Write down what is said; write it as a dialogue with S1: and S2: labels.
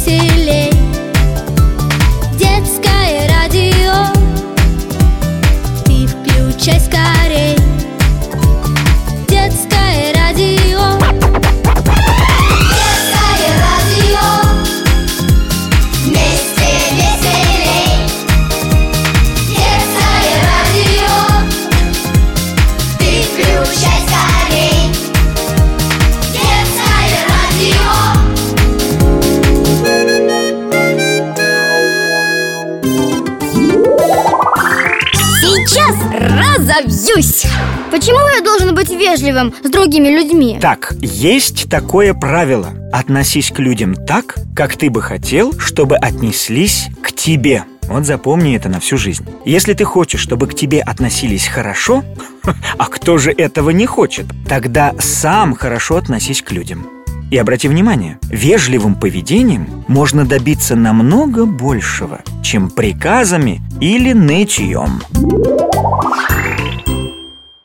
S1: see
S2: Сейчас разобьюсь Почему я должен быть вежливым с другими людьми?
S3: Так, есть такое правило. Относись к людям так, как ты бы хотел, чтобы отнеслись к тебе. Вот запомни это на всю жизнь. Если ты хочешь, чтобы к тебе относились хорошо А кто же этого не хочет? Тогда сам хорошо относись к людям и обрати внимание, вежливым поведением можно добиться намного большего, чем приказами или нытьем.